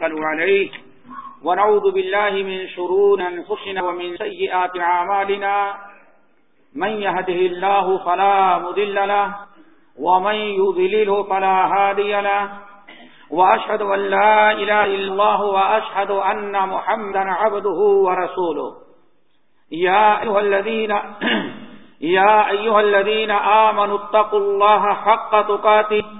نتوكل عليه ونعوذ بالله من شرور أنفسنا ومن سيئات عمالنا من يهده الله فلا مذل له ومن يذلله فلا هادي له. وأشهد أن لا إله إلا الله وأشهد أن محمدا عبده ورسوله. يا أيها الذين يا أيها الذين آمنوا اتقوا الله حق تقاته.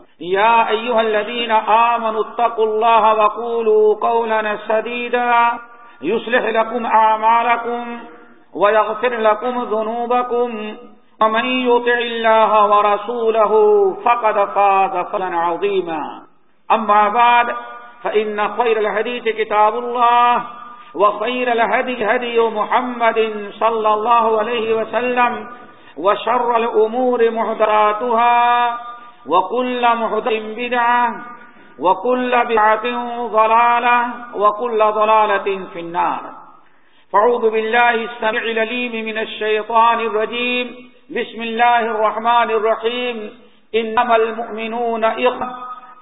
يا أيها الذين آمنوا اتقوا الله وقولوا قولا سديدا يصلح لكم أعمالكم ويغفر لكم ذنوبكم ومن يطع الله ورسوله فقد فاز فلا عظيما أما بعد فإن خير الحديث كتاب الله وخير الهدي هدي محمد صلى الله عليه وسلم وشر الأمور محدراتها وكل محدث بدعة وكل بدعة ضلالة وكل ضلالة في النار. فعوذ بالله السمع لليم من الشيطان الرجيم. بسم الله الرحمن الرحيم. إنما المؤمنون إخوة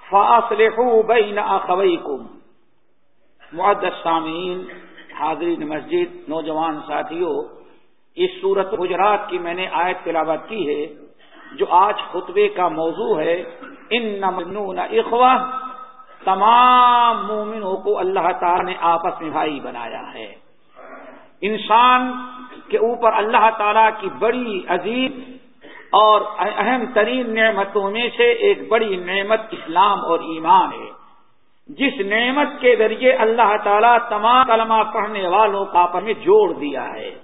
فأصلحوا بين أخويكم. معدد سامعین، حاضرین مسجد، نوجوان ساتھیوں، اس صورت حجرات کی میں نے آیت تلاوت کی ہے۔ جو آج خطبے کا موضوع ہے، ان نمنون اخوا تمام مومنوں کو اللہ تعالی نے آپس میں بھائی بنایا ہے۔ انسان کے اوپر اللہ تعالی کی بڑی عظیم اور اہم ترین نعمتوں میں سے ایک بڑی نعمت اسلام اور ایمان ہے۔ جس نعمت کے ذریعے اللہ تعالیٰ تمام کلمہ پڑھنے والوں کا آپس میں جوڑ دیا ہے۔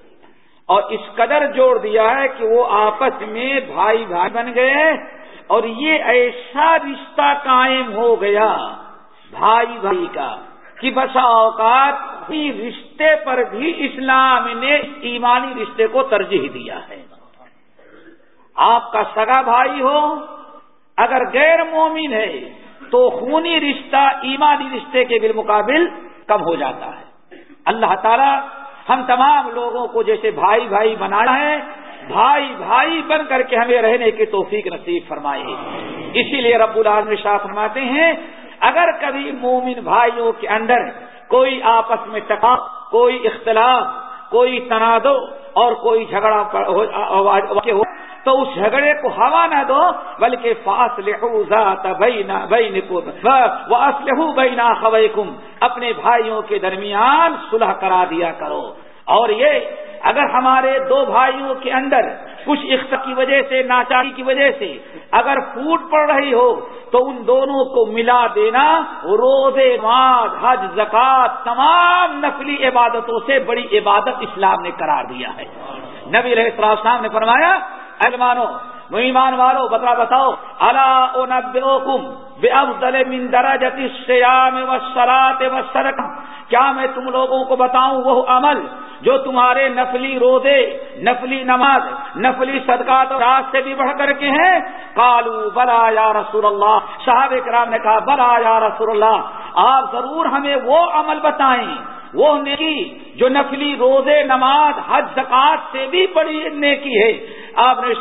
اور اس قدر جوڑ دیا ہے کہ وہ آپس میں بھائی بھائی بن گئے اور یہ ایسا رشتہ قائم ہو گیا بھائی بھائی کا کہ بسا اوقات رشتے پر بھی اسلام نے ایمانی رشتے کو ترجیح دیا ہے۔ آپ کا سگا بھائی ہو، اگر غیر مومن ہے تو خونی رشتہ ایمانی رشتے کے بالمقابل کم ہو جاتا ہے۔ اللہ تعالی ہم تمام لوگوں کو جیسے بھائی بھائی بنانا ہے، بھائی بھائی بن کر کے ہمیں رہنے کی توفیق نصیب فرمائے۔ اسی لیے رب العالم شاہ فرماتے ہیں، اگر کبھی مومن بھائیوں کے اندر کوئی آپس میں ٹکا کوئی اختلاف کوئی تنازع اور کوئی جھگڑا ہو تو اس جھگڑے کو ہوا نہ دو، بلکہ فاس لہو وہ اسلح بینا خویکم اپنے بھائیوں کے درمیان صلح کرا دیا کرو۔ اور یہ، اگر ہمارے دو بھائیوں کے اندر کچھ عخت کی وجہ سے، ناچاری کی وجہ سے اگر پھوٹ پڑ رہی ہو تو ان دونوں کو ملا دینا روزے ماد حج زکات تمام نقلی عبادتوں سے بڑی عبادت اسلام نے قرار دیا ہے۔ نبی علیہ السلام نے فرمایا المانو مہمان والو بتا بتاؤ اللہ بے افضل من درجت الصيام والصلاه والصدقه کیا میں تم لوگوں کو بتاؤں وہ عمل جو تمہارے نفلی روزے، نفلی نماز، نفلی صدقات اور راز سے بھی بڑھ کر کے ہیں؟ کالو بلا یا رسول اللہ. صاحب کرام نے کہا بلا یا رسول اللہ، آپ ضرور ہمیں وہ عمل بتائیں، وہ نیکی جو نفلی روزے، نماز، حج زکات سے بھی بڑی نیکی ہے۔ آپ نے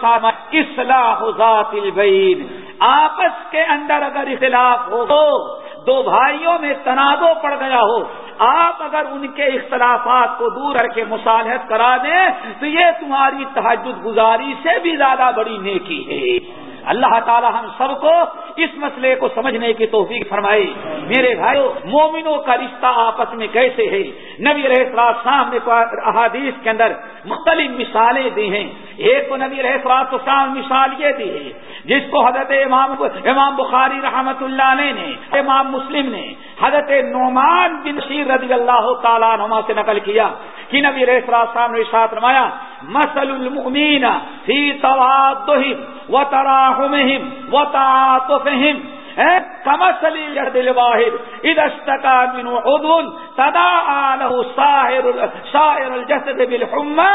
اصلاح ذات البین. آپس کے اندر اگر اختلاف ہو تو دو بھائیوں میں تنازع پڑ گیا ہو. آپ اگر ان کے اختلافات کو دور کر کے مصالحت کرا دیں، تو یہ تمہاری تحجد گزاری سے بھی زیادہ بڑی نیکی ہے۔ اللہ تعالی ہم سب کو اس مسئلے کو سمجھنے کی توفیق فرمائی۔ میرے بھائیو، مومنوں کا رشتہ آپس میں کیسے ہے؟ نبی رہ شام نے احادیث کے اندر مختلف مثالیں دی ہیں۔ ایک تو نبی رہ شام مثال یہ دی ہے، جس کو حضرت امام امام بخاری رحمت اللہ علیہ نے، امام مسلم نے، حضرت نعمان بن شیر رضی اللہ تعالیٰ نما سے نقل کیا۔ کہ نبی رہ صاحب نے ساتھ رمایا مسل المؤمین فی توادہم وتراحمہم وتعاطفہم و کمسلی دل واحد ادستکا من ادن سدا آلہ ساحر شاعر الجسد بالحمى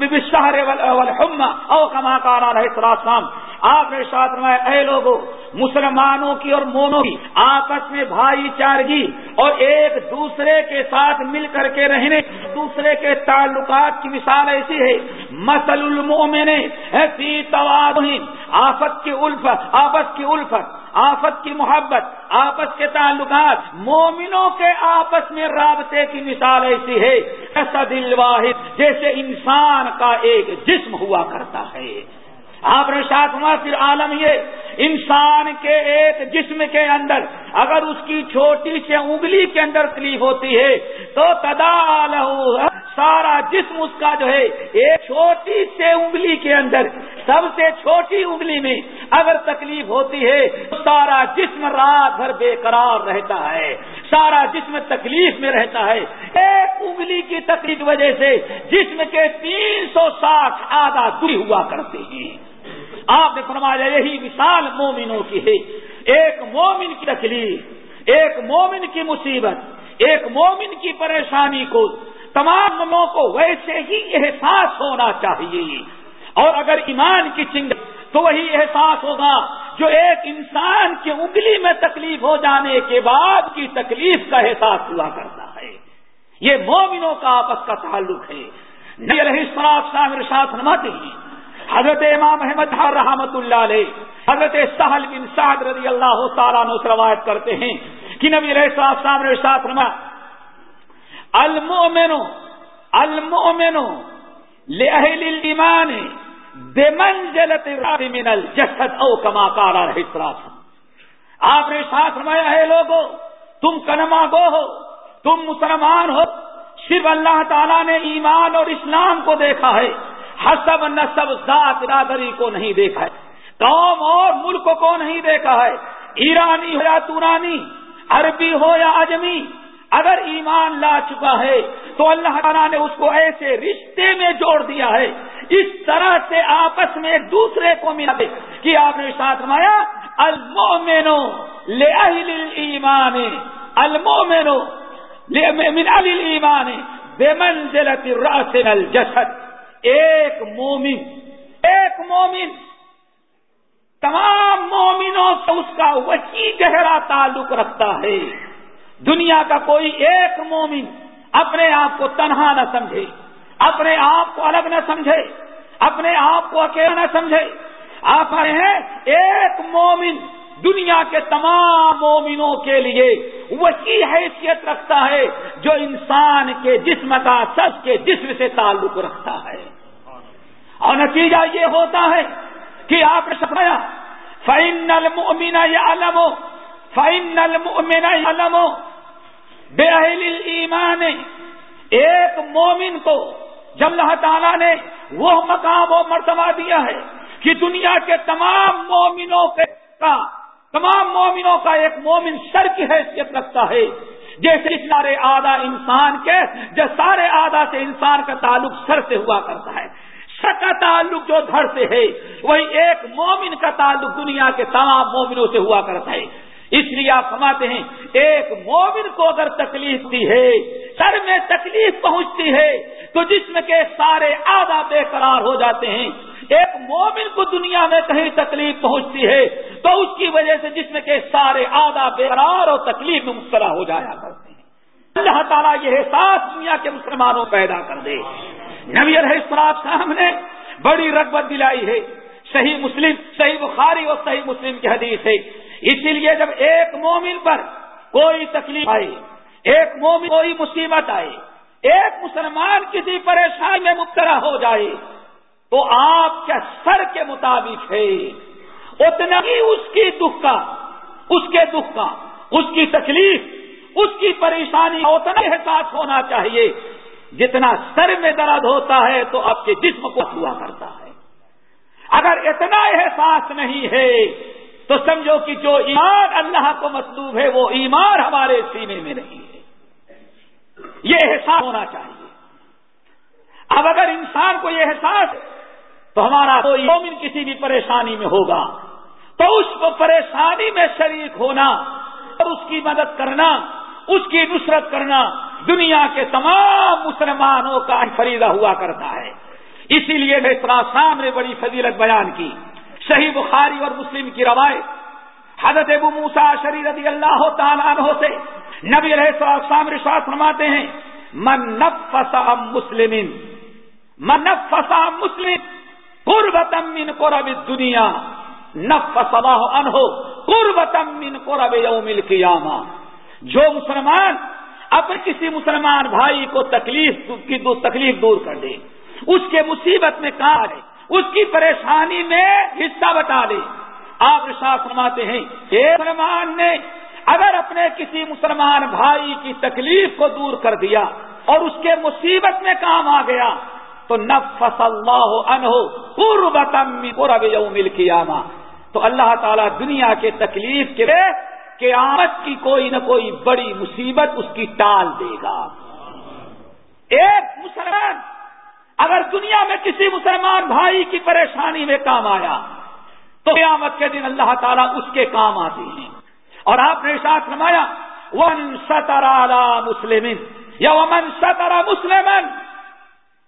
بالشہر والحمى او کما کارا رہے السلام آپ نے ساتھ میں اے لوگوں مسلمانوں کی اور مونوں کی، آپس میں بھائی چارگی اور ایک دوسرے کے ساتھ مل کر کے رہنے، دوسرے کے تعلقات کی مثال ایسی ہے مسل المومن فی توادہم آفت کی الفت آپس کی الفت آفت کی محبت، آپس کے تعلقات، مومنوں کے آپس میں رابطے کی مثال ایسی ہے، ایسا دل واحد جیسے انسان کا ایک جسم ہوا کرتا ہے۔ آپ نے ساتھ ہوا پھر عالم یہ، انسان کے ایک جسم کے اندر اگر اس کی چھوٹی سے انگلی کے اندر تکلیف ہوتی ہے، تو تدا سارا جسم اس کا جو ہے، ایک چھوٹی سے انگلی کے اندر، سب سے چھوٹی انگلی میں اگر تکلیف ہوتی ہے تو سارا جسم رات بھر بے قرار رہتا ہے، سارا جسم تکلیف میں رہتا ہے۔ ایک انگلی کی تکلیف وجہ سے جسم کے تین سو ساٹھ آدھا دری ہوا کرتے ہیں۔ آپ نے فرمایا یہی مثال مومنوں کی ہے۔ ایک مومن کی تکلیف، ایک مومن کی مصیبت، ایک مومن کی پریشانی کو تمام لوگوں کو ویسے ہی احساس ہونا چاہیے۔ اور اگر ایمان کی چنگ تو وہی احساس ہوگا جو ایک انسان کی انگلی میں تکلیف ہو جانے کے بعد کی تکلیف کا احساس ہوا کرتا ہے۔ یہ مومنوں کا آپس کا تعلق ہے۔ نئی رہی سراف شامر شاہ فرماتے ہیں، حضرت امام احمد رحمت اللہ علیہ، حضرت سہل بن سعد رضی اللہ تعالیٰ نے روایت کرتے ہیں کہ نبی علیہ صاحب صاحب نے ساتھ فرما المؤمن المؤمن لأهل الایمان بمنزلت من الجسد او کما قال علیہ آپ نے ساتھ فرمایا ہے لوگوں تم کلمہ گو ہو، تم مسلمان ہو، صرف اللہ تعالیٰ نے ایمان اور اسلام کو دیکھا ہے، حسب نصب ذات برادری کو نہیں دیکھا ہے، قوم اور ملک کو نہیں دیکھا ہے، ایرانی ہو یا تورانی، عربی ہو یا اجمی اگر ایمان لا چکا ہے تو اللہ تعالیٰ نے اس کو ایسے رشتے میں جوڑ دیا ہے۔ اس طرح سے آپس میں ایک دوسرے کو ملا دے۔ کہ آپ نے ساتھ مایا المومنو لے ایمان المومنو من ایمان بے منزلت راس الجسد ایک مومن ایک مومن۔ تمام مومنوں سے اس کا وسیع گہرا تعلق رکھتا ہے۔ دنیا کا کوئی ایک مومن اپنے آپ کو تنہا نہ سمجھے، اپنے آپ کو الگ نہ سمجھے، اپنے آپ کو اکیلا نہ سمجھے۔ آپ ہیں، ایک مومن دنیا کے تمام مومنوں کے لیے وسیع حیثیت رکھتا ہے جو انسان کے جسم کا سب کے جسم سے تعلق رکھتا ہے۔ اور نتیجہ یہ ہوتا ہے کہ آپ نے سمایا فائن المؤمن علم ہو فائن المؤمن علم ہو بے ایمان ایک مومن کو جب اللہ تعالیٰ نے وہ مقام و مرتبہ دیا ہے کہ دنیا کے تمام مومنوں کا، تمام مومنوں کا ایک مومن سر کی حیثیت رکھتا ہے، جیسے سارے آدھا انسان کے جو سارے آدھا سے انسان کا تعلق سر سے ہوا کرتا ہے۔ سر کا تعلق جو دھڑ سے ہے، وہی ایک مومن کا تعلق دنیا کے تمام مومنوں سے ہوا کرتا ہے۔ اس لیے آپ سماتے ہیں، ایک مومن کو اگر تکلیف دی ہے، سر میں تکلیف پہنچتی ہے، تو جسم کے سارے آدھا بے قرار ہو جاتے ہیں۔ ایک مومن کو دنیا میں کہیں تکلیف پہنچتی ہے، تو اس کی وجہ سے جسم کے سارے آدھا بے قرار اور تکلیف میں مبتلا ہو جایا کرتے ہیں۔ اللہ تعالیٰ یہ احساس دنیا کے مسلمانوں پیدا کر دے۔ نبی السلام صاحب نے بڑی رغبت دلائی ہے۔ صحیح مسلم، صحیح بخاری اور صحیح مسلم کی حدیث ہے۔ اسی لیے جب ایک مومن پر کوئی تکلیف آئے ایک مومن کوئی مصیبت آئے ایک مسلمان کسی پریشانی میں مبتلا ہو جائے، تو آپ کے سر کے مطابق ہے۔ اتنا ہی اس کی دکھ کا، اس کے دکھ کا، اس کی تکلیف، اس کی پریشانی اتنا احساس ہونا چاہیے۔ جتنا سر میں درد ہوتا ہے تو آپ کے جسم کو ہوا کرتا ہے۔ اگر اتنا احساس نہیں ہے تو سمجھو کہ جو ایمان اللہ کو مطلوب ہے، وہ ایمان ہمارے سینے میں نہیں ہے۔ یہ احساس ہونا چاہیے۔ اب اگر انسان کو یہ احساس تو ہمارا کوئی مومن کسی بھی پریشانی میں ہوگا۔ تو اس کو پریشانی میں شریک ہونا، اور اس کی مدد کرنا، اس کی نصرت کرنا دنیا کے تمام مسلمانوں کا فریدہ ہوا کرتا ہے۔ اسی لیے میں شام نے بڑی فضیلت بیان کی۔ صحیح بخاری اور مسلم کی روایت، حضرت ابو موسا شری رضی اللہ تعالیٰ عنہ سے نبی علیہ السلام رشاط فرماتے ہیں، من نفسا مسلم، من نفسا مسلم قربتم من قرب دنیا نفس انہو قربتم من قرب یوم القیامہ. جو مسلمان اب کسی مسلمان بھائی کو تکلیف کی دو تکلیف دور کر دے، اس کے مصیبت میں کہاں ہے اس کی پریشانی میں حصہ بتا دے آپ رشاط فرماتے ہیں ایک مسلمان نے اگر اپنے کسی مسلمان بھائی کی تکلیف کو دور کر دیا اور اس کے مصیبت میں کام آ گیا، تو نفس اللہ انہو پورب یوم القیامہ۔ تو اللہ تعالیٰ دنیا کے تکلیف کے قیامت کی کوئی نہ کوئی بڑی مصیبت اس کی ٹال دے گا۔ ایک مسلمان اگر دنیا میں کسی مسلمان بھائی کی پریشانی میں کام آیا، تو قیامت کے دن اللہ تعالیٰ اس کے کام آتے ہیں۔ اور آپ نے ساتھ نمایا ون سترا مسلم یا ومن سترا مسلم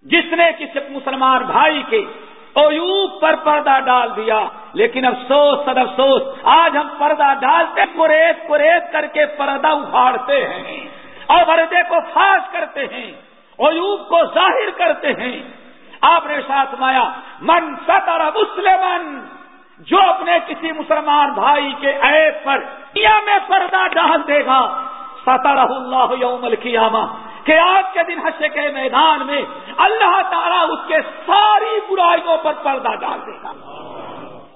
جس نے کسی مسلمان بھائی کے اویوب پر پردہ ڈال دیا، لیکن افسوس سد افسوس، آج ہم پردہ ڈالتے قریب قریب کر کے پردہ اکھاڑتے ہیں اور پردے کو فاش کرتے ہیں۔ اویوب کو ظاہر کرتے ہیں۔ آپ نے ساتھ مایا من ستر مسلم جو اپنے کسی مسلمان بھائی کے عیب پر دنیا میں پردہ ڈال دے گا۔ ستر اللہ یوم القیامہ، کہ آج کے دن حشے کے میدان میں اللہ تعالیٰ اس کے ساری برائیوں پر پردہ ڈال دے گا۔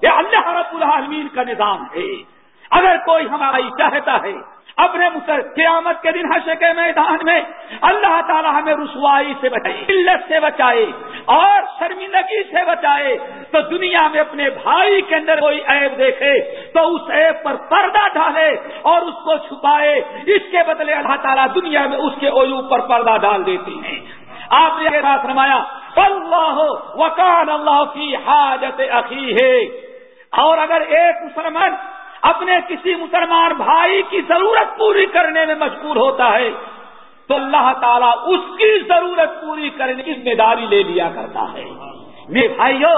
یہ اللہ رب العالمین کا نظام ہے۔ اگر کوئی ہماری چاہتا ہے اپنے قیامت کے دن حشر کے میدان میں اللہ تعالیٰ ہمیں رسوائی سے بچائے سے بچائے اور شرمندگی سے بچائے۔ تو دنیا میں اپنے بھائی کے اندر کوئی عیب دیکھے، تو اس عیب پر پردہ ڈالے اور اس کو چھپائے۔ اس کے بدلے اللہ تعالیٰ دنیا میں اس کے اویوب پر پردہ ڈال دیتی ہیں۔ آپ نے بات رمایا اللہ وکان اللہ کی حاجت عقی ہے اور اگر ایک مسلمان اپنے کسی مسلمان بھائی کی ضرورت پوری کرنے میں مشغول ہوتا ہے تو اللہ تعالیٰ اس کی ضرورت پوری کرنے کی ذمہ داری لے لیا کرتا ہے۔ میرے بھائیو،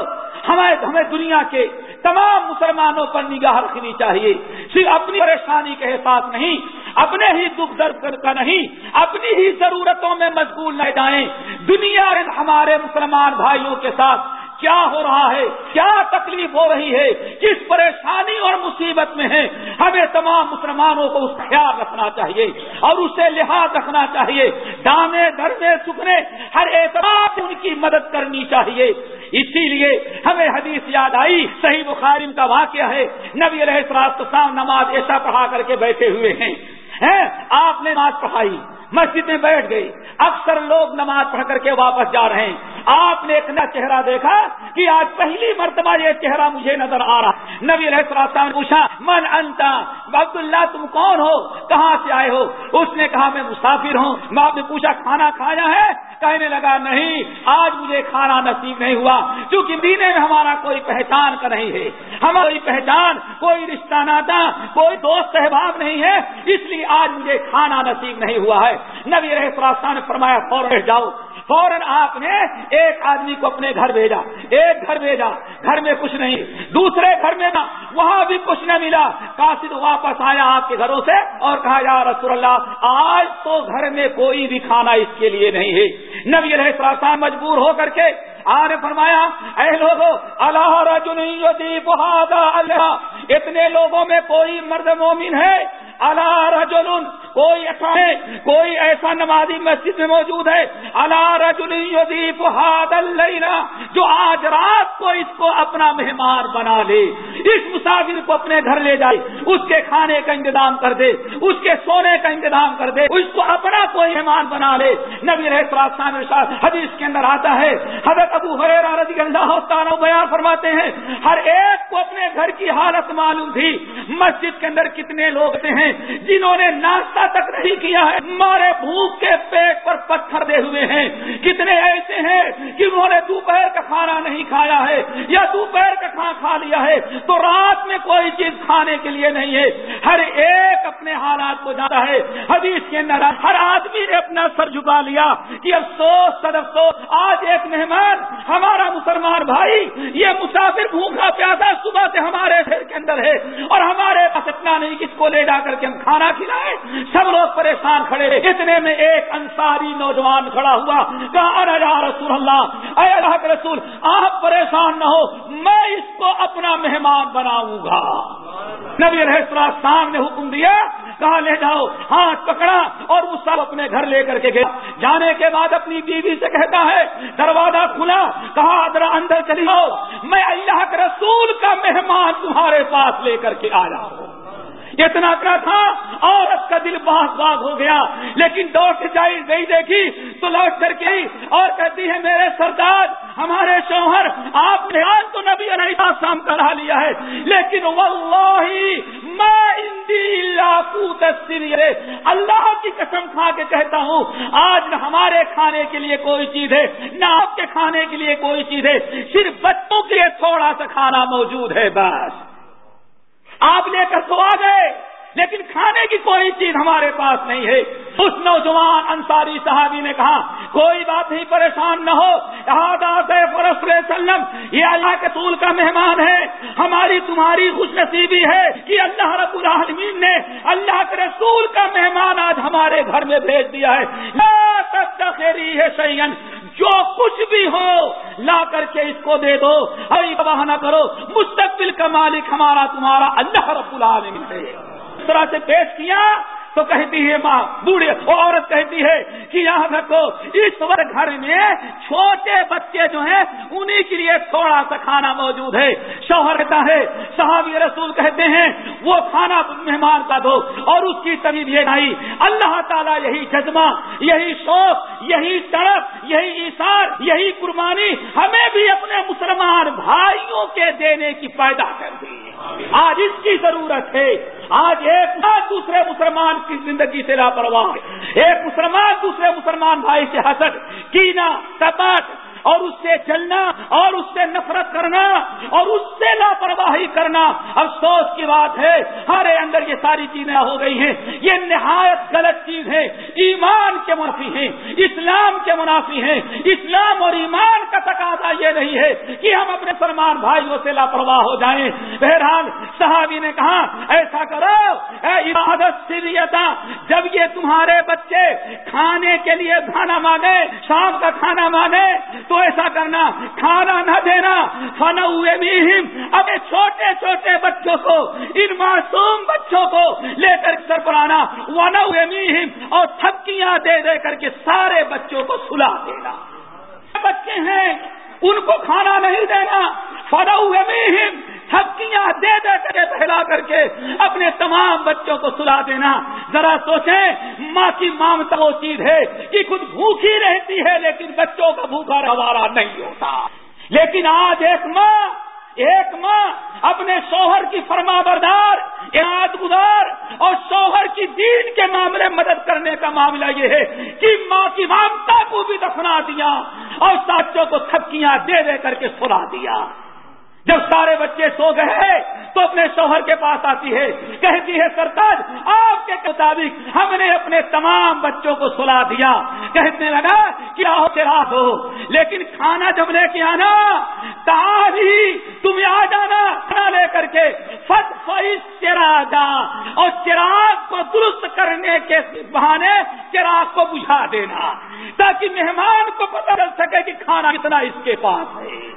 ہمیں ہمیں دنیا کے تمام مسلمانوں پر نگاہ رکھنی چاہیے۔ صرف اپنی پریشانی کے احساس نہیں، اپنے ہی دکھ درد کا نہیں، اپنی ہی ضرورتوں میں مشغول نہ جائیں۔ دنیا ہمارے مسلمان بھائیوں کے ساتھ کیا ہو رہا ہے؟ کیا تکلیف ہو رہی ہے؟ کس پریشانی اور مصیبت میں ہے ہمیں تمام مسلمانوں کو اس خیال رکھنا چاہیے اور اسے لحاظ رکھنا چاہیے۔ دانے گھر میں سکھنے ہر اعتبار ان کی مدد کرنی چاہیے۔ اسی لیے ہمیں حدیث یاد آئی، صحیح بخارم کا واقعہ ہے۔ نبی علیہ السلام نماز ایسا پڑھا کر کے بیٹھے ہوئے ہیں۔ آپ نے نماز پڑھائی، مسجد میں بیٹھ گئی، اکثر لوگ نماز پڑھ کر کے واپس جا رہے ہیں۔ آپ نے ایک نیا چہرہ دیکھا کہ آج پہلی مرتبہ یہ چہرہ مجھے نظر آ رہا نبی علیہ نے پوچھا، من انتا عبد اللہ تم کون ہو؟ کہاں سے آئے ہو؟ اس نے کہا، میں مسافر ہوں۔ میں آپ نے پوچھا، کھانا کھایا ہے؟ کہنے لگا، نہیں، آج مجھے کھانا نصیب نہیں ہوا کیونکہ دینے میں ہمارا کوئی پہچان کا نہیں ہے، ہماری پہچان کوئی رشتہ ناتا کوئی دوست احباب نہیں ہے، اس لیے آج مجھے کھانا نصیب نہیں ہوا ہے. نبی رہے نے فرمایا، فوراً جاؤ، فوراً آپ نے ایک آدمی کو اپنے گھر بھیجا، ایک گھر بھیجا گھر میں کچھ نہیں، دوسرے گھر میں نہ، وہاں بھی کچھ نہ ملا۔ کاشد واپس آیا آپ کے گھروں سے اور کہا، یا رسول اللہ، آج تو گھر میں کوئی بھی کھانا اس کے لیے نہیں ہے۔ نبی رہے السلام مجبور ہو کر کے آنے فرمایا، اے لوگوں اللہ رجنی اللہ اتنے لوگوں میں کوئی مرد مومن ہے اللہ رجل کوئی ایسا ہے، کوئی ایسا نمازی مسجد میں موجود ہے اللہ رجل یدیف ہاد جو آج رات کو اس کو اپنا مہمان بنا لے، اس مسافر کو اپنے گھر لے جائے، اس کے کھانے کا انتظام کر دے، اس کے سونے کا انتظام کر دے، اس کو اپنا کوئی مہمان بنا لے۔ نبی رہے حدیث کے اندر آتا ہے، حضرت ابو حریرہ رضی اللہ تعالیٰ بیان فرماتے ہیں، ہر ایک کو اپنے گھر کی حالت معلوم تھی، مسجد کے اندر کتنے لوگ ہیں جنہوں نے ناشتہ تک نہیں کیا ہے، مارے بھوک کے پیٹ پر پتھر دے ہوئے ہیں۔ کتنے ایسے ہیں کہ انہوں نے دوپہر کا کھانا نہیں کھایا ہے یا دوپہر کا کھانا کھا لیا ہے۔ تو رات میں کوئی چیز کھانے کے لیے نہیں ہے۔ ہر ایک اپنے حالات کو جاتا ہے۔ حدیث کے اندر ہر آدمی نے اپنا سر جھکا لیا کہ افسوس سد افسوس، آج ایک مہمان، ہمارا مسلمان بھائی، یہ مسافر بھوکا پیاسا صبح سے ہمارے گھر کے اندر ہے اور ہمارے پاس اتنا نہیں، کس کو لے جا کر کے ہم کھانا کھلائے سب لوگ پریشان کھڑے۔ اتنے میں ایک انصاری نوجوان کھڑا ہوا۔ کہا رسول اللہ، اے اللہ کے رسول، آپ پریشان نہ ہو، میں اس کو اپنا مہمان بناؤں گا۔ نبی السلام نے حکم دیا۔ کہا، لے جاؤ، ہاتھ پکڑا اور وہ سب اپنے گھر لے کر کے گیا۔ جانے کے بعد اپنی بیوی سے کہتا ہے، دروازہ کھلا۔ کہا ادرا اندر چلی جاؤ، میں اللہ کے رسول کا مہمان تمہارے پاس لے کر کے آیا ہوں۔ اتنا کیا تھا، عورت کا دل باغ باغ ہو گیا۔ لیکن دوڑ سے جائی گئی دیکھی، تو لوٹ کر کے اور کہتی ہے، میرے سردار، ہمارے شوہر، آپ نے آج تو نبی علیہ شام کرا لیا ہے۔ لیکن واللہ اللہ کی قسم کھا کے کہتا ہوں، آج نہ ہمارے کھانے کے لیے کوئی چیز ہے، نہ آپ کے کھانے کے لیے کوئی چیز ہے۔ صرف بچوں کے لیے تھوڑا سا کھانا موجود ہے، بس۔ آپ لے کر سو آ گئے، لیکن کھانے کی کوئی چیز ہمارے پاس نہیں ہے۔ اس نوجوان انصاری صحابی نے کہا، کوئی بات نہیں، پریشان نہ ہو۔ وسلم یہ اللہ کے طول کا مہمان ہے۔ ہماری تمہاری خوش نصیبی ہے کہ اللہ رب العالمین نے اللہ کے رسول کا مہمان آج ہمارے گھر میں بھیج دیا ہے۔ خیری ہے سین جو کچھ بھی ہو، لا کر کے اس کو دے دو۔ ابھی تباہ نہ کرو۔ مستقبل کا مالک ہمارا تمہارا اللہ رب العالمین ہے۔ اس طرح سے پیش کیا تو کہتی ہے ماں، بوڑھی عورت کہتی ہے کہ یہاں رکھو، اس وقت گھر میں چھوٹے بچے جو ہیں انہیں کے لیے تھوڑا سا کھانا موجود ہے۔ شوہر کہتا ہے، صحابی رسول کہتے ہیں، وہ کھانا مہمان کا دو اور اس کی طبیب یہ نہیں۔ اللہ تعالیٰ یہی جذبہ، یہی شوق، یہی تڑپ، یہی اشار یہی قربانی ہمیں بھی اپنے مسلمان بھائیوں کے دینے کی پیدا کر دی۔ آج اس کی ضرورت ہے۔ آج ایک دوسرے مسلمان کی زندگی سے لاپرواہ۔ ایک مسلمان دوسرے مسلمان بھائی سے حسد کینا کپٹ اور اس سے چلنا اور اس سے نفرت کرنا اور اس سے لاپرواہی کرنا افسوس کی بات ہے۔ ہمارے اندر یہ ساری چیزیں ہو گئی ہیں۔ یہ نہایت غلط چیز ہے۔ ایمان کے منافی ہیں۔ اسلام کے منافی ہیں۔ اسلام اور ایمان کا تقاضا یہ نہیں ہے کہ ہم اپنے سلمان بھائیوں سے لاپرواہ ہو جائیں۔ بہرحال صحابی نے کہا، ایسا کرو، اے عبادت سریتا، جب یہ تمہارے بچے کھانے کے لیے کھانا مانگے، شام کا کھانا مانگے تو ایسا کرنا، کھانا نہ دینا۔ فن ہوئے بھی اب چھوٹے چھوٹے بچوں کو، ان معصوم بچوں کو لے کر سر پر ون ہوئے اور تھکیاں دے دے کر کے سارے بچوں کو سلا دینا۔ بچے ہیں، ان کو کھانا نہیں دینا۔ فن ہوئے تھپکیاں دے دے کر کے پھیلا کر کے اپنے تمام بچوں کو سلا دینا۔ ذرا سوچیں، ماں کی مامتا وہ چیز ہے کہ خود بھوکی رہتی ہے لیکن بچوں کا بھوکا روارا نہیں ہوتا۔ لیکن آج ایک ماں ایک ماں اپنے شوہر کی فرما بردار یاد گزار اور شوہر کی دین کے معاملے مدد کرنے کا معاملہ یہ ہے کہ ماں کی مامتا کو بھی دفنا دیا اور ساتھوں کو تھپکیاں دے دے کر کے سلا دیا۔ جب سارے بچے سو گئے تو اپنے شوہر کے پاس آتی ہے، کہتی ہے سرتاج آپ کے مطابق ہم نے اپنے تمام بچوں کو سلا دیا۔ کہنے لگا کہ آؤ چراغ ہو؟ لیکن کھانا جب لے کے آنا تاری تم آ جانا کھانا لے کر کے۔ فٹ فائز چراغا اور چراغ کو درست کرنے کے بہانے چراغ کو بجھا دینا، تاکہ مہمان کو پتہ چل سکے کہ کھانا کتنا اس کے پاس ہے۔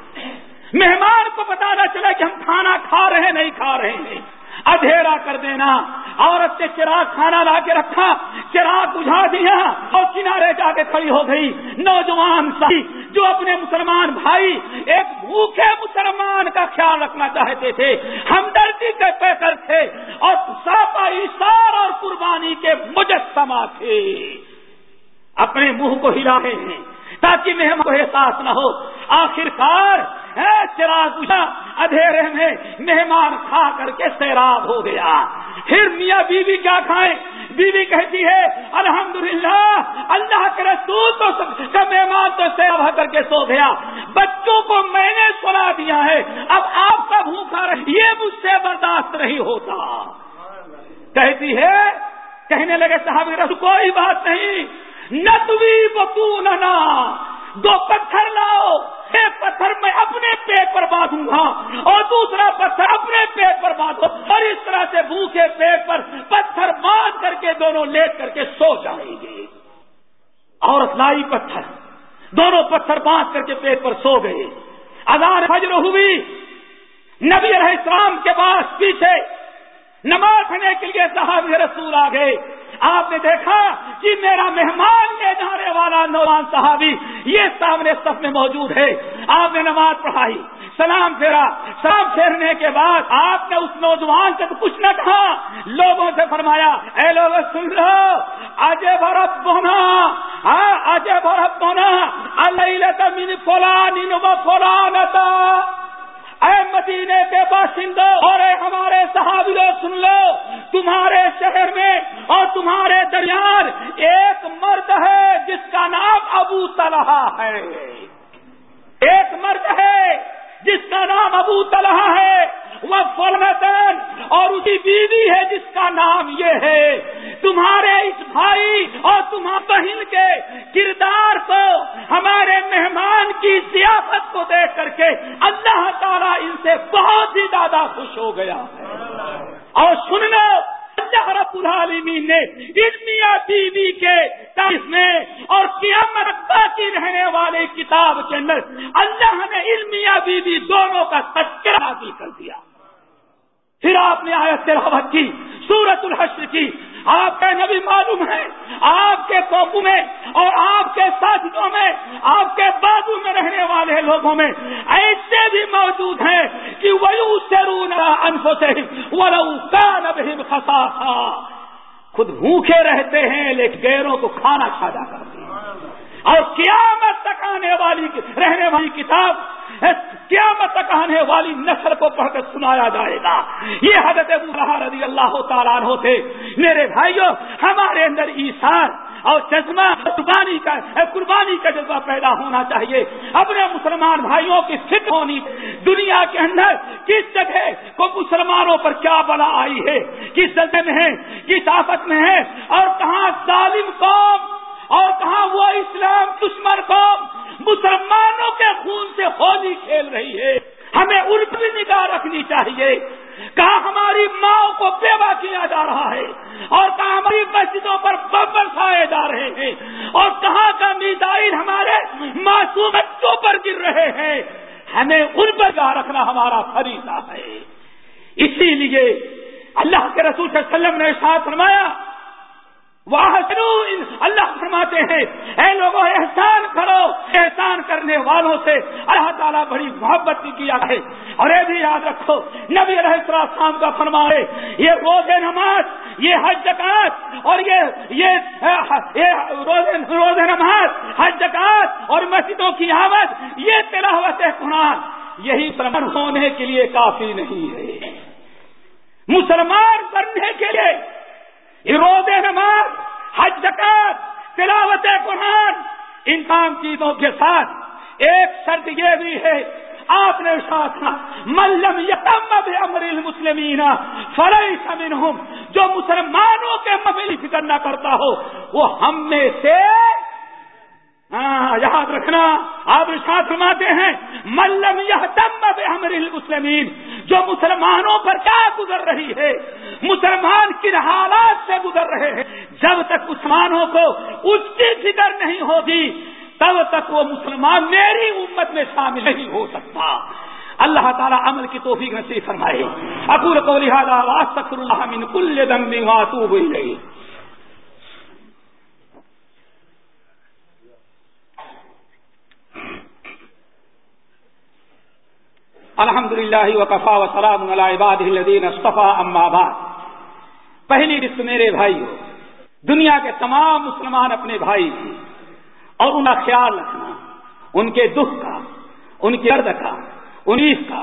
مہمان کو پتا نہ کہ ہم کھانا کھا رہے نہیں کھا رہے ہیں۔ ادھیرا کر دینا۔ عورت نے چراغ کھانا لا کے رکھا، چراغ بجھا دیا اور کنارے جا کے کھڑی ہو گئی۔ نوجوان سی جو اپنے مسلمان بھائی، ایک بھوکے مسلمان کا خیال رکھنا چاہتے تھے، ہمدردی کے پیکر تھے اور ساپا اشار اور قربانی کے مجسمہ تھے۔ اپنے منہ کو ہلا رہے ہیں تاکہ مہمان کو احساس نہ ہو۔ آخر کار چراغ اندھیرے میں مہمان کھا کر کے سیراب ہو گیا۔ پھر میاں بیوی بی کیا کھائیں؟ بیوی کہتی ہے، الحمدللہ، اللہ کے رسول تو کا مہمان تو سیوا کر کے سو گیا۔ بچوں کو میں نے سنا دیا ہے، اب آپ کا بھوکا رہی، یہ مجھ سے برداشت نہیں ہوتا۔ کہتی ہے، کہنے لگے صاحب رسول، کوئی بات نہیں۔ نتوی بکوننا دو پتھر لاؤ۔ ایک پتھر میں اپنے پیٹ پر باندھوں گا اور دوسرا پتھر اپنے پیٹ پر باندھو اور اس طرح سے بھوکے پیٹ پر پتھر باندھ کر کے دونوں لیٹ کر کے سو جائیں گے۔ اور لائی پتھر، دونوں پتھر باندھ کر کے پیٹ پر سو گئے۔ ازار حجر ہوئی۔ نبی علیہ السلام کے پاس پیچھے نماز پڑھنے کے لیے صاحب رسول آ گئے۔ آپ نے دیکھا کہ میرا مہمان لے جانے والا نوان صحابی یہ سامنے سب میں موجود ہے۔ آپ نے نماز پڑھائی۔ سلام پھیرا۔ سلام پھیرنے کے بعد آپ نے اس نوجوان سے تو کچھ نہ کہا۔ لوگوں سے فرمایا، اے لوگ سن لو اجے برف بونا اجے ہاں، برف بونا اللہ فلان فلان اے مدینے کے باشندوں، اور اے ہمارے صحابیوں سن لو، تمہارے شہر میں اور تمہارے درمیان ایک مرد ہے جس کا نام ابو طلحہ ہے۔ ایک مرد ہے جس کا نام ابو طلحہ ہے، وہ فلمتن اور اسی بیوی ہے جس کا نام یہ ہے۔ تمہارے اس بھائی اور تمہاری بہن کے کردار کو، ہمارے مہمان کی ضیافت کو دیکھ کر کے اللہ تعالیٰ ان سے بہت ہی زیادہ خوش ہو گیا۔ اور سننا اللہ رب العالمین نے علمیا کے تاریخ میں اور قیامت باقی رہنے والے کتاب کے اندر اللہ نے علمیا بیوی دونوں کا تذکرہ حاصل کر دیا پھر آپ نے آیت تلاوت کی سورت الحشر کی آپ کا نبی معلوم ہے آپ کے کوپو میں اور آپ کے ساتھیوں میں آپ کے بازو میں رہنے والے لوگوں میں ایسے بھی موجود ہیں کہ وہ سرون انفو سے خسا خود بھوکے رہتے ہیں لیکن گیروں کو کھانا کھانا کرتے ہیں اور قیامت تک آنے والی رہنے والی کتاب قیامت تک آنے والی نسل کو پڑھ کر سنایا جائے گا۔ یہ حضرت رضی اللہ تعالیٰ ہوتے میرے بھائیوں ہمارے اندر ایسان اور چشمہ قربانی کا قربانی کا جذبہ پیدا ہونا چاہیے۔ اپنے مسلمان بھائیوں کی فکر ہونی؟ دنیا کے اندر کس جگہ کو مسلمانوں پر کیا بلا آئی ہے؟ کس جگہ میں ہے؟ کس آفت میں ہے اور کہاں ظالم قوم اور کہاں وہ اسلام دشمن قوم مسلمانوں کے خون سے ہولی کھیل رہی ہے؟ ہمیں ان بھی نگاہ رکھنی چاہیے۔ کہاں ہماری ماں کو بیوہ کیا جا رہا ہے؟ اور کہاں ہماری مسجدوں پر بمبر کھائے جا رہے ہیں؟ اور کہاں کا میزائل ہمارے معصوم بچوں پر گر رہے ہیں؟ ہمیں ان پر گاہ رکھنا ہمارا فریضہ ہے۔ اسی لیے اللہ کے رسول صلی اللہ علیہ وسلم نے ساتھ فرمایا اللہ فرماتے ہیں، اے لوگوں احسان کرو۔ احسان کرنے والوں سے اللہ تعالیٰ بڑی محبت کیا ہے۔ اور یہ بھی یاد رکھو، نبی علیہ کا فرمائے یہ روز نماز، یہ حج جکات اور یہ یہ روز نماز، حج جکات اور مسجدوں کی آمد، یہ تلاوت قرآن۔ یہی پرمن ہونے کے لیے کافی نہیں ہے۔ مسلمان کرنے کے لیے روز نماز، حج زکات تلاوت قرآن، ان تمام چیزوں کے ساتھ ایک شرط یہ بھی ہے، آپ نے ساتھ ملم یتم امر المسلمین فرئی سمن جو مسلمانوں کے مبلی فکر نہ کرتا ہو، وہ ہم میں سے ہاں، یاد رکھنا، آپ ساتھ فرماتے ہیں ملم یہ تم ہمر مسلمین جو مسلمانوں پر کیا گزر رہی ہے؟ مسلمان کن حالات سے گزر رہے ہیں؟ جب تک مسلمانوں کو اس کی فکر نہیں ہوگی، تب تک وہ مسلمان میری امت میں شامل نہیں ہو سکتا۔ اللہ تعالیٰ عمل کی توفیق نصیب فرمائے۔ اکور کو لہٰذا اللہ من کل دم ہوئی الحمد للہ وقفا وسلام الدین اصطفیٰ اماباد پہلی رشت میرے بھائی ہو دنیا کے تمام مسلمان اپنے بھائی تھے اور ان کا خیال رکھنا، ان کے دکھ کا، ان کے درد کا انیس کا،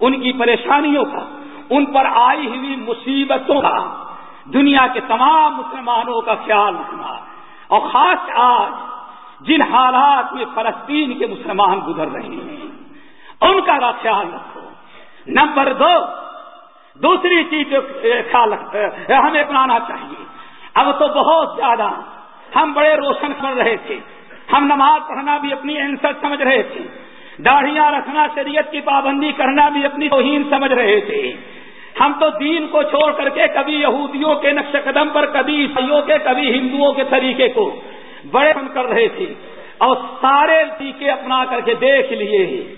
ان کی پریشانیوں کا، ان پر آئی ہوئی مصیبتوں کا۔ دنیا کے تمام مسلمانوں کا خیال رکھنا۔ اور خاص آج جن حالات میں فلسطین کے مسلمان گزر رہے ہیں ان کا خیال رکھو نمبر دو، دوسری چیز جو خیال ہمیں اپنانا چاہیے۔ اب تو بہت زیادہ ہم بڑے روشن کر رہے تھے۔ ہم نماز پڑھنا بھی اپنی انسر سمجھ رہے تھے۔ داڑیاں رکھنا، شریعت کی پابندی کرنا بھی اپنی توہین سمجھ رہے تھے۔ ہم تو دین کو چھوڑ کر کے کبھی یہودیوں کے نقش قدم پر، کبھی عیسائیوں کے، کبھی ہندوؤں کے طریقے کو بڑے ہم کر رہے تھے۔ اور سارے طریقے اپنا کر کے دیکھ لیے۔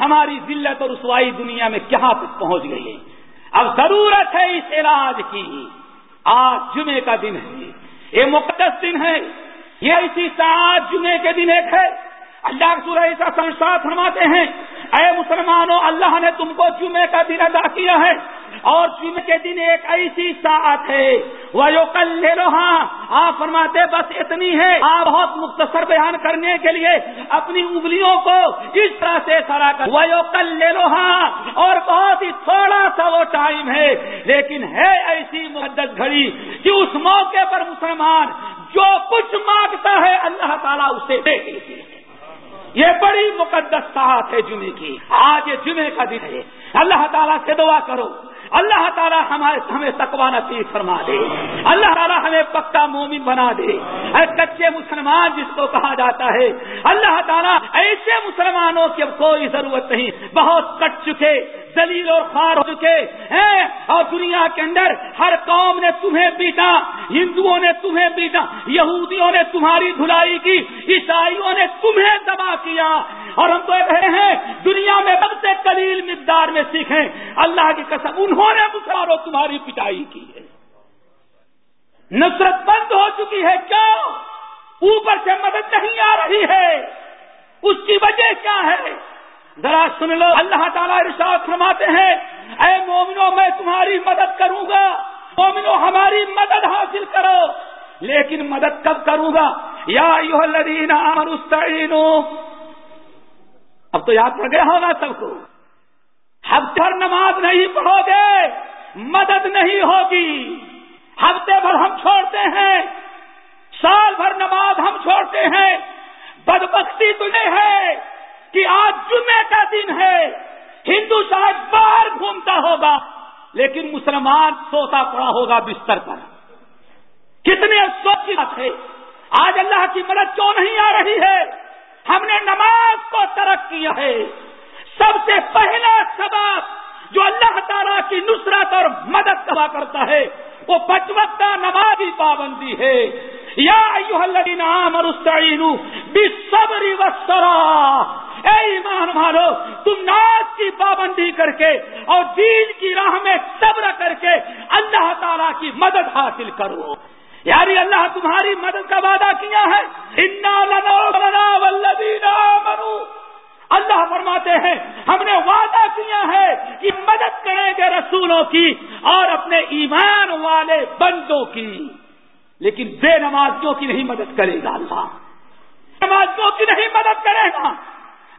ہماری ذلت اور رسوائی دنیا میں کہاں تک پہنچ گئی اب ضرورت ہے اس علاج کی۔ آج جمعے کا دن ہے۔ یہ مقدس دن ہے۔ یہ اسی سات جمعے کے دن ایک ہے۔ اللہ سورہ کا سنسات فرماتے ہیں، اے مسلمانوں، اللہ نے تم کو جمعے کا دن ادا کیا ہے۔ اور جمعے کے دن ایک ایسی ساتھ ہے۔ وہ کل لے لو ہاں آپ فرماتے بس اتنی ہے۔ آپ بہت مختصر بیان کرنے کے لیے اپنی انگلیوں کو اس طرح سے سرا کر۔ وہ کل لے لو ہاں اور بہت ہی تھوڑا سا وہ ٹائم ہے۔ لیکن ہے ایسی مقدس گھڑی کہ اس موقع پر مسلمان جو کچھ مانگتا ہے، اللہ تعالیٰ اسے دے دیتی ہے یہ بڑی مقدس ساعت ہے جمعے کی۔ آج یہ جمعے کا دن ہے۔ اللہ تعالیٰ سے دعا کرو۔ اللہ تعالیٰ ہمارے ہمیں تکوا نصیب فرما دے۔ اللہ تعالیٰ ہمیں پکا مومن بنا دے۔ اے کچے مسلمان جس کو کہا جاتا ہے، اللہ تعالیٰ ایسے مسلمانوں کی اب کوئی ضرورت نہیں۔ بہت کٹ چکے دلیل اور خار ہو چکے۔ ہیں، اور دنیا کے اندر ہر قوم نے تمہیں پیٹا، ہندوؤں نے تمہیں پیٹا، یہودیوں نے تمہاری دھلائی کی، عیسائیوں نے تمہیں تباہ کیا۔ اور ہم تو کہے ہیں، دنیا میں سب سے قلیل مقدار میں سیکھیں اللہ کی قسم انہوں نے مسلمانوں تمہاری پٹائی کی ہے۔ نصرت بند ہو چکی ہے، کیوں؟ اوپر سے مدد نہیں آ رہی ہے۔ اس کی وجہ کیا ہے؟ ذرا سن لو، اللہ تعالیٰ ارشاد فرماتے ہیں، اے مومنو میں تمہاری مدد کروں گا۔ مومنو ہماری مدد حاصل کرو۔ لیکن مدد کب کروں گا؟ یا اب تو یاد پڑ گیا ہوگا سب کو۔ ہفتے نہیں پڑھو گے، مدد نہیں ہوگی۔ ہفتے بھر ہم چھوڑتے ہیں، سال بھر نماز ہم چھوڑتے ہیں۔ بدبختی تو نہیں ہے کہ آج جمعے کا دن ہے، ہندو شاید باہر گھومتا ہوگا، لیکن مسلمان سوتا پڑا ہوگا بستر پر۔ کتنے سوچ بات ہے، آج اللہ کی مدد کیوں نہیں آ رہی ہے؟ ہم نے نماز کو ترک کیا ہے۔ سب سے پہلا سبب جو اللہ تعالیٰ کی نصرت اور مدد کوا کرتا ہے، وہ پچوکتا نمازی پابندی ہے۔ یا بصبری وسرا اے ایمان مانو تم ناز کی پابندی کر کے اور دین کی راہ میں صبر کر کے اللہ تعالیٰ کی مدد حاصل کرو۔ یاری اللہ تمہاری مدد کا وعدہ کیا ہے؟ اللہ فرماتے ہیں، ہم نے وعدہ کیا ہے کہ مدد کریں گے رسولوں کی اور اپنے ایمان والے بندوں کی۔ لیکن بے نمازیوں کی نہیں مدد کرے گا اللہ۔ نمازیوں کی نہیں مدد کرے گا،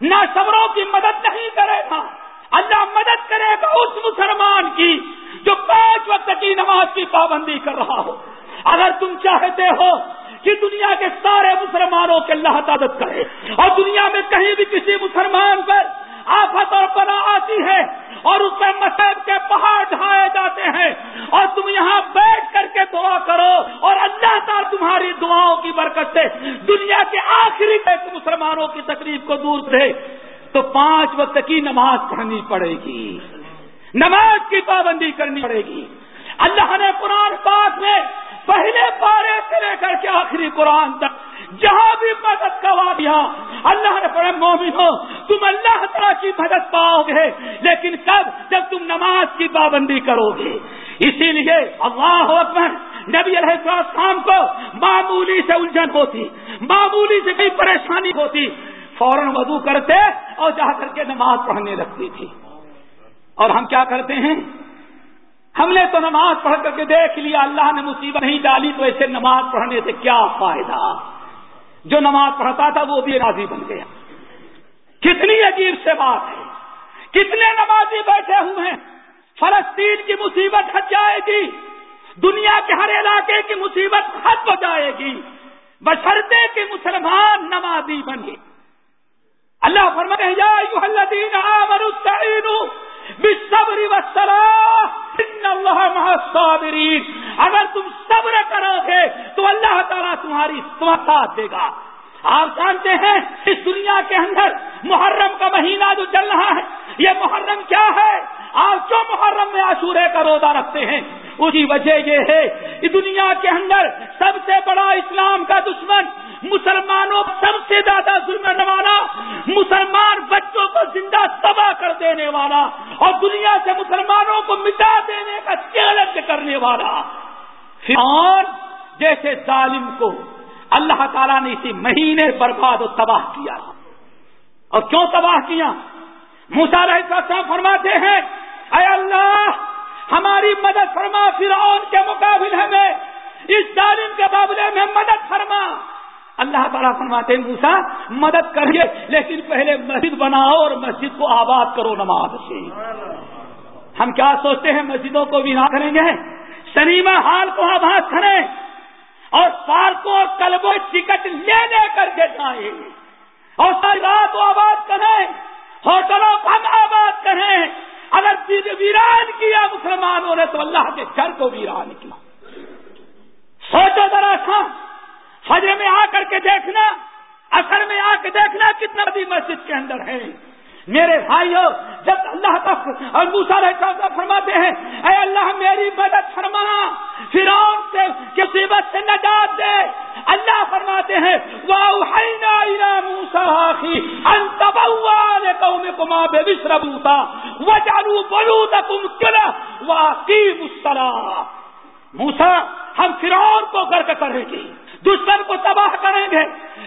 نہ صبروں کی مدد نہیں کرے گا۔ اللہ مدد کرے گا اس مسلمان کی جو پانچ وقت کی نماز کی پابندی کر رہا ہو۔ اگر تم چاہتے ہو کہ دنیا کے سارے مسلمانوں کے اللہ تعدت کرے اور دنیا میں کہیں بھی کسی مسلمان پر آفت اور پنا آتی ہے اور اس میں مسئلہ کے پہاڑ ڈھائے جاتے ہیں اور تم یہاں بیٹھ کر کے دعا کرو اور اللہ تعالیٰ تمہاری دعاؤں کی برکت سے دنیا کے آخری تک مسلمانوں کی تکلیف کو دور کرے تو پانچ وقت کی نماز پڑھنی پڑے گی۔ نماز کی پابندی کرنی پڑے گی۔ اللہ نے قرآن پاک میں پہلے پارے سے لے کر کے آخری قرآن تک، جہاں بھی مدد کا دیا اللہ نے مومن ہو، تم اللہ تعالیٰ کی مدد پاؤ گے، لیکن کب جب تم نماز کی پابندی کرو گے۔ اسی لیے اللہ اکبر، نبی علیہ السلام کو معمولی سے الجھن ہوتی، معمولی سے کوئی پریشانی ہوتی، فوراً وضو کرتے اور جا کر کے نماز پڑھنے لگتی تھی۔ اور ہم کیا کرتے ہیں؟ ہم نے تو نماز پڑھ کر کے دیکھ لیا، اللہ نے مصیبت نہیں ڈالی، تو ایسے نماز پڑھنے سے کیا فائدہ؟ جو نماز پڑھتا تھا وہ بھی راضی بن گیا۔ کتنی عجیب سے بات ہے۔ کتنے نمازی بیٹھے ہوئے ہیں۔ فلسطین کی مصیبت ہٹ جائے گی۔ دنیا کے ہر علاقے کی مصیبت ختم ہو جائے گی۔ بشرتے کے مسلمان نمازی بنے اللہ فرمائے یا بالصبر والصلاة. ان اللہ مع الصابرین اگر تم صبر کرو گے، تو اللہ تعالیٰ تمہاری ساتھ دے گا. آپ جانتے ہیں، اس دنیا کے اندر محرم کا مہینہ جو چل رہا ہے، یہ محرم کیا ہے؟ آپ کیوں محرم میں عاشورے کا روزہ رکھتے ہیں، اسی وجہ یہ ہے دنیا کے اندر سب سے بڑا اسلام کا دشمن مسلمانوں سب سے زیادہ ظلم والا، مسلمان بچوں کو زندہ تباہ کر دینے والا اور دنیا سے مسلمانوں کو مٹا دینے کا چیلنج کرنے والا۔ اور جیسے ظالم کو اللہ تعالیٰ نے اسی مہینے برباد و تباہ کیا۔ اور کیوں تباہ کیا؟ رہے فرماتے ہیں، اے اللہ، ہماری مدد فرما، فرعون کے مقابلے میں اس ظالم کے مقابلے میں مدد فرما۔ اللہ تعالیٰ فرماتے ہیں موسا مدد کریے، لیکن پہلے مسجد بناؤ اور مسجد کو آباد کرو نماز سے۔ ہم کیا سوچتے ہیں، مسجدوں کو بھی نہ کریں گے؟ سنیما ہال کو آباد کریں اور پارکوں اور کلبوں ٹکٹ لے لے کر کے جائیں۔ اور رات کو آباد کریں، ہوٹلوں کو ہم آباد کریں۔ اگر ویران کیا مسلمانوں نے، تو اللہ کے گھر کو ویران کیا۔ سوچو ذرا تھا فجر میں آ کر کے دیکھنا اثر میں آ کے دیکھنا کتنا بھی مسجد کے اندر ہے۔ میرے بھائیو، جب اللہ تک اور دوسرا رہتا فرماتے ہیں، اے اللہ میری مدد فرما پھر سے کسیبت سے نجات دے۔ اللہ فرماتے ہیں موسا کما بے وشر بوتا وہ جانو بولو تم کلا وہ موسا ہم فرون کو کر کریں گے دشمن کو تباہ کریں گے۔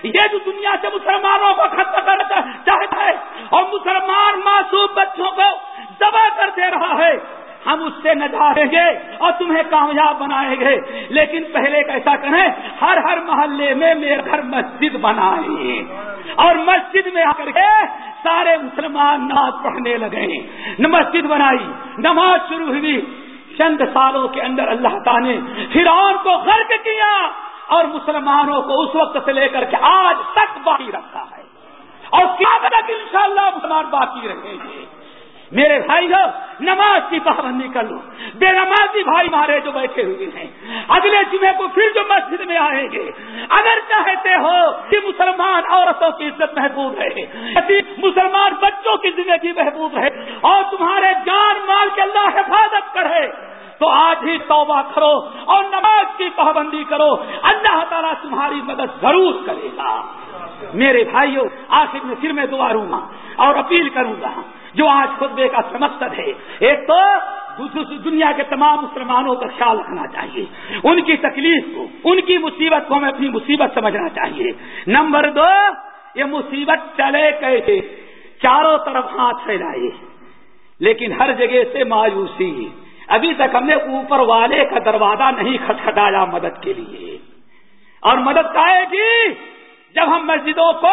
یہ جو دنیا سے مسلمانوں کو ختم کرنا چاہتا ہے، اور مسلمان معصوم بچوں کو دبا کر دے رہا ہے۔ ہم اس سے نجاریں گے اور تمہیں کامیاب بنائیں گے۔ لیکن پہلے کیسا کریں؟ ہر ہر محلے میں میرے گھر مسجد بنائے اور مسجد میں آ کر کے سارے مسلمان نماز پڑھنے لگے مسجد بنائی، نماز شروع ہوئی۔ چند سالوں کے اندر اللہ تعالیٰ نے فرعون کو غرق کیا۔ اور مسلمانوں کو اس وقت سے لے کر کے آج تک باقی رکھتا ہے۔ اور کیا تک ان شاء اللہ مسلمان باقی رہیں گے۔ میرے بھائی نماز کی پابندی کر لو بے نمازی بھائی مارے جو بیٹھے ہوئے ہیں۔ اگلے جمعے کو پھر جو مسجد میں آئیں گے۔ اگر چاہتے ہو کہ مسلمان عورتوں کی عزت محبوب رہے یعنی مسلمان بچوں کی زندگی محبوب رہے، اور تمہارے جان مال کے اللہ حفاظت کرے تو آج ہی توبہ کرو اور نماز کی پابندی کرو۔ اللہ تعالیٰ تمہاری مدد ضرور کرے گا۔ میرے بھائیوں، آخر میں پھر میں دعا روں گا اور اپیل کروں گا جو آج خطبے کا سمقت ہے۔ ایک تو دنیا کے تمام مسلمانوں کا خیال رکھنا چاہیے۔ ان کی تکلیف کو، ان کی مصیبت کو ہمیں اپنی مصیبت سمجھنا چاہیے۔ نمبر دو، یہ مصیبت چلے کیسے؟ چاروں طرف ہاتھ پھیلائے، لیکن ہر جگہ سے مایوسی۔ ابھی تک ہم نے اوپر والے کا دروازہ نہیں کھٹکھٹایا مدد کے لیے۔ اور مدد آئے گی جب ہم مسجدوں کو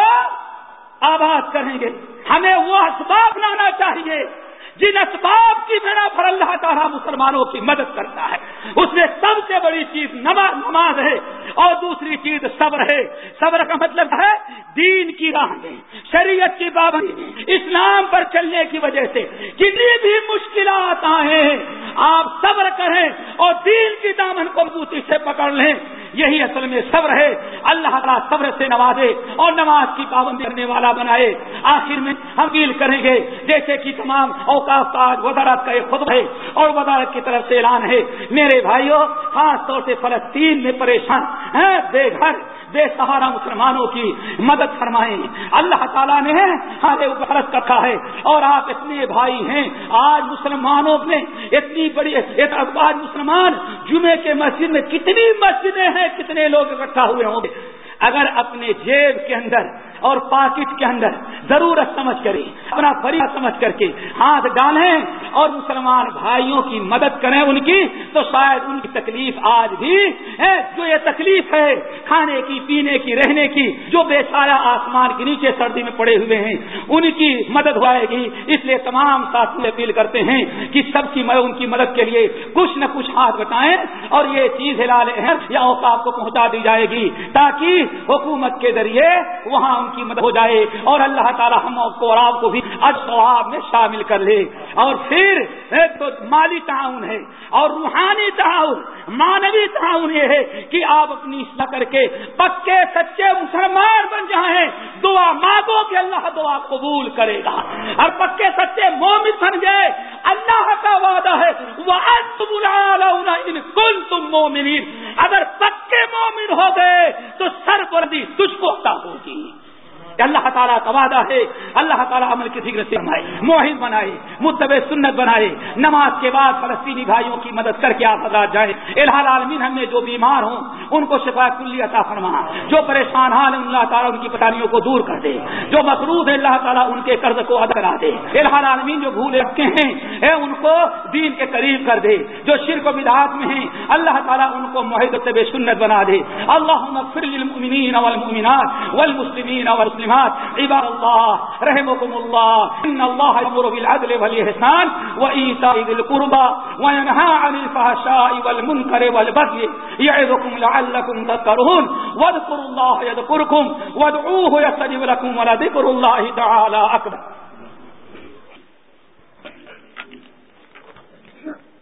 آباد کریں گے۔ ہمیں وہ اسباب لانا چاہیے جن اسباب کی بنا پر اللہ تعالیٰ مسلمانوں کی مدد کرتا ہے، اس میں سب سے بڑی چیز نماز نماز ہے اور دوسری چیز صبر ہے۔ صبر کا مطلب ہے دین کی راہ میں، شریعت کی پابندی اسلام پر چلنے کی وجہ سے۔ کتنی بھی مشکلات آئے آپ صبر کریں اور دین کی دامن کو مضبوطی سے پکڑ لیں۔ یہی اصل میں صبر ہے۔ اللہ تعالیٰ صبر سے نوازے اور نماز کی پابندی کرنے والا بنائے۔ آخر میں ہم کریں گے، جیسے کہ تمام اوقاف آج وزارت کا ایک خطب ہے اور وزارت کی طرف سے اعلان ہے، میرے بھائیوں خاص طور سے فلسطین میں پریشان، ہیں، بے گھر، بے سہارا مسلمانوں کی مدد فرمائیں۔ اللہ تعالیٰ نے ہمارے اوپر فرض رکھا ہے۔ اور آپ اتنے بھائی ہیں، آج مسلمانوں نے اتنی بڑی آج مسلمان جمعے کے مسجد میں کتنی مسجدیں ہیں، کتنے لوگ اکٹھا ہوئے ہوں گے۔ اگر اپنے جیب کے اندر اور پاکٹ کے اندر ضرورت سمجھ کرے اپنا فریق سمجھ کر کے ہاتھ ڈالیں اور مسلمان بھائیوں کی مدد کریں ان کی، تو شاید ان کی تکلیف آج بھی ہے۔ جو یہ تکلیف ہے، کھانے کی، پینے کی، رہنے کی، جو بے آسمان کے نیچے سردی میں پڑے ہوئے ہیں، ان کی مدد ہوئے گی۔ اس لیے تمام ساتھی اپیل کرتے ہیں کہ سب کی ان کی مدد کے لیے کچھ نہ کچھ ہاتھ بتائیں اور یہ چیز ہلا لے یا اوقات کو پہنچا دی جائے گی تاکہ حکومت کے ذریعے وہاں ان کی مدد ہو جائے اور اللہ تعالی ہم کو اور آپ کو بھی ثواب میں شامل کر لے اور پھر تو مالی تعاون ہے اور روحانی تعاون مانوی تعاون یہ ہے کہ آپ اپنی اصلاح کر کے پکے، سچے مسلمان بن جائیں۔ دعا مانگو کہ اللہ دعا قبول کرے گا۔ اور پکے، سچے مومن بن گئے اللہ کا وعدہ ہے وہ کل تم مومنین اگر پکے مومن ہو گئے تو سر سربردی تجھ کو ہوگی۔ کہ اللہ تعالیٰ کا وعدہ ہے۔ اللہ تعالیٰ عمل کی فکر سے بنائے معاہد بنائے متب سنت بنائے۔ نماز کے بعد فلسطینی بھائیوں کی مدد کر کے آپ حضرات جائیں۔ الحال عالمین ہم نے جو بیمار ہوں، ان کو شفا کلی عطا فرما۔ جو پریشان حال ہیں اللہ تعالیٰ ان کی پریشانیوں کو دور کر دے۔ جو مقروض ہے اللہ تعالیٰ ان کے قرض کو ادا کرا دے۔ الحال عالمین جو بھولے رکھے ہیں، اے، ان کو دین کے قریب کر دے۔ جو شرک و بدعات میں ہیں، اللہ تعالیٰ ان کو معاہد طب سنت بنا دے۔ اللہ للمؤمنین والمؤمنات والمسلمین والمسلمات۔ الكلمات. عباد الله، رحمكم الله. إن الله يمر بالعدل والإحسان وإيتاء ذي القربى وينهى عن الفحشاء والمنكر والبغي يعظكم لعلكم تذكرون. واذكروا الله يذكركم، وادعوه يستجب لكم ولذكر الله تعالى أكبر.